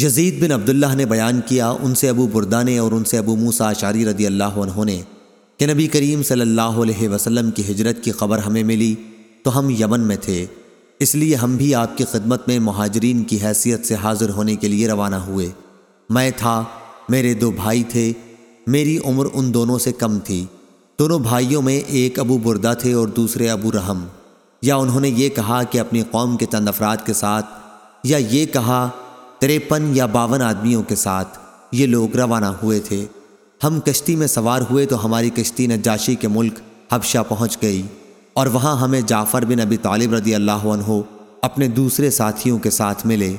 یزید بن عبداللہ نے بیان کیا ان سے ابو بردانے اور ان سے ابو موسا شاری رضی اللہ عنہ نے کہ نبی کریم صلی اللہ علیہ وسلم کی ہجرت کی خبر ہمیں ملی تو ہم یمن میں تھے۔ اس لیے ہم بھی آپ کی خدمت میں مہاجرین کی حیثیت سے حاضر ہونے کے لیے روانہ ہوئے۔ میں تھا، میرے دو بھائی تھے، میری عمر ان دونوں سے کم تھی۔ دونوں بھائیوں میں ایک ابو بردہ تھے اور دوسرے ابو رحم۔ یا انہوں نے یہ کہا کہ اپنی قوم کے چند افراد کے ساتھ، یا یہ کہا تریپن یا باون آدمیوں کے ساتھ یہ لوگ روانہ ہوئے تھے۔ ہم کشتی میں سوار ہوئے تو ہماری کشتی نجاشی کے ملک حبشہ پہنچ گئی اور وہاں ہمیں جعفر بن ابی طالب رضی اللہ عنہ اپنے دوسرے ساتھیوں کے ساتھ ملے۔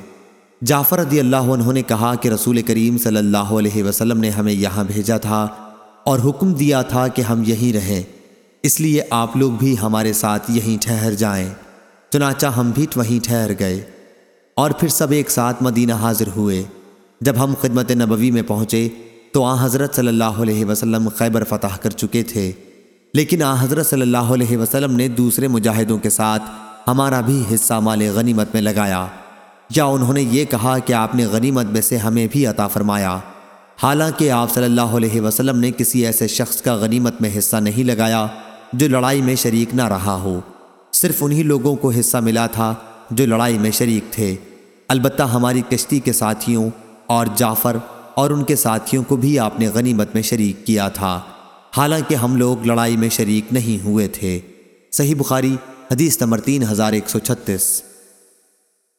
جعفر رضی اللہ عنہ نے کہا کہ رسول کریم صلی اللہ علیہ وسلم نے ہمیں یہاں بھیجا تھا اور حکم دیا تھا کہ ہم یہیں رہیں۔ اس لیے آپ لوگ بھی ہمارے ساتھ یہیں ٹھہر جائیں۔ چنانچہ ہم بھی وہیں ٹھہر گئے۔ اور پھر سب ایک ساتھ مدینہ حاضر ہوئے۔ جب ہم خدمت نبوی میں پہنچے تو آ حضرت صلی اللہ علیہ وسلم خیبر فتح کر چکے تھے۔ لیکن آ حضرت صلی اللہ علیہ وسلم نے دوسرے مجاہدوں کے ساتھ ہمارا بھی حصہ مال غنیمت میں لگایا۔ یا انہوں نے یہ کہا کہ آپ نے غنیمت میں سے ہمیں بھی عطا فرمایا۔ حالانکہ آپ صلی اللہ علیہ وسلم نے کسی ایسے شخص کا غنیمت میں حصہ نہیں لگایا جو لڑائی میں شریک نہ رہا ہو۔ صرف انہی لوگوں کو حصہ ملا تھا جو لڑائی میں شریک تھے۔ البتہ ہماری کشتی کے ساتھیوں اور جعفر اور ان کے ساتھیوں کو بھی آپ نے غنیمت میں شریک کیا تھا۔ حالانکہ ہم لوگ لڑائی میں شریک نہیں ہوئے تھے۔ صحیح بخاری، حدیث نمبر تین ہزار ایک سو چھتیس۔